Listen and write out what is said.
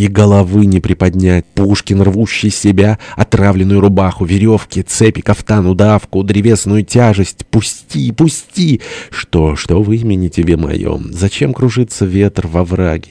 и головы не приподнять. Пушкин, рвущий себя, отравленную рубаху, веревки, цепи, кафтан, удавку, древесную тяжесть. Пусти, пусти! Что, что в имени тебе моем? Зачем кружится ветер во враге?